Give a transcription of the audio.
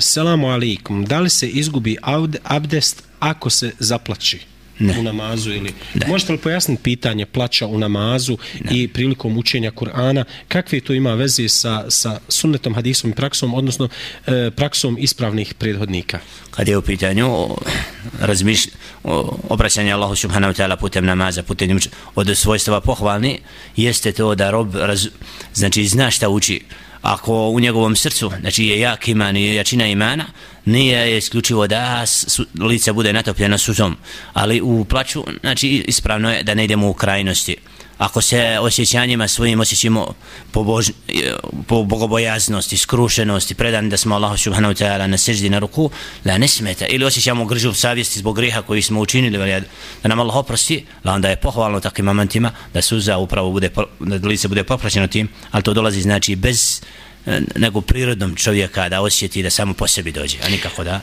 Selamu alaikum, da li se izgubi abdest ako se zaplači ne. u namazu ili... Da. Možete li pojasniti pitanje plaća u namazu ne. i prilikom učenja Kur'ana, kakve to ima veze sa, sa sunnetom, hadisom i praksom, odnosno e, praksom ispravnih prethodnika? Kad je u pitanju razmišlj, obraćanje Allahu subhanahu wa ta'ala putem namaza, putem od svojstva pohvalni, jeste to da rob raz, znači zna šta uči, ako u njegovom srcu znači je jak iman i jačina imana nije isključivo da su, lice bude natopljeno suzom ali u plaću znači ispravno je da ne idemo u krajnosti ako se osjećanjima svojim osjećimo po, bož, po bogobojaznosti, skrušenosti, predan da smo Allahu subhanahu wa ta'ala na seždi na ruku, la ne smeta. Ili osjećamo gržu savjesti zbog griha koji smo učinili, da nam Allah oprosti, la onda je pohvalno takvim momentima da suza upravo bude, da lice bude popraćeno tim, ali to dolazi znači bez eh, nego prirodnom čovjeka da osjeti da samo po sebi dođe, a nikako da